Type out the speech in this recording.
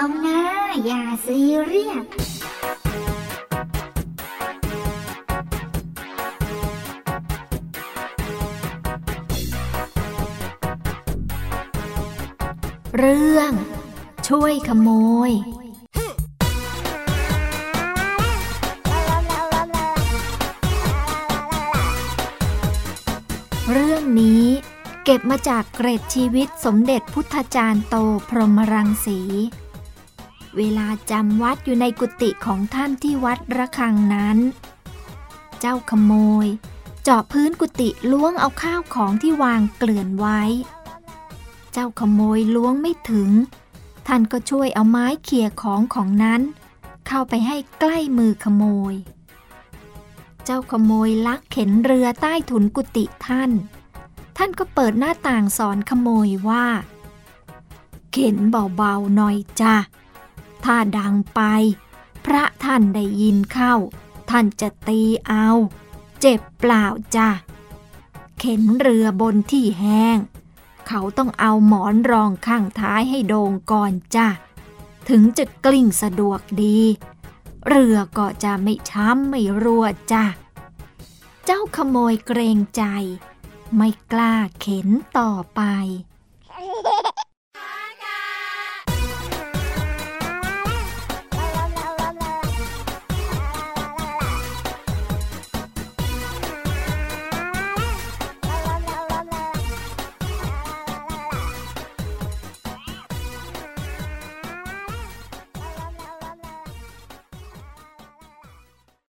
อย่าซีเรียสเรื่อง ช่วยขโมย เรื่องนี้เก็บมาจากเกร็ดชีวิตสมเด็จพุทธจารย์โตพรหมรังสี เวลาจำวัดอยู่ในกุฏิของท่านที่วัดระฆังนั้น เจ้าขโมย เจาะพื้นกุฏิล้วงเอาข้าวของที่วางเกลื่อนไว้ เจ้าขโมยล้วงไม่ถึง ท่านก็ช่วยเอาไม้เขี่ยของของนั้น เข้าไปให้ใกล้มือขโมย เจ้าขโมยลักเข็นเรือใต้ถุนกุฏิท่าน ท่านก็เปิดหน้าต่างสอนขโมยว่า เข็นเบาๆหน่อยจ้ะ ถ้าดังไป พระท่านได้ยินเข้า ท่านจะตีเอา เจ็บเปล่าจ้ะ เข็นเรือบนที่แห้ง เขาต้องเอาหมอนรองข้างท้ายให้โดงก่อนจ้ะ ถึงจะกลิ้งสะดวกดี เรือก็จะไม่ช้ำไม่รั่วจ้ะ เจ้าขโมยเกรงใจ ไม่กล้าเข็นต่อไป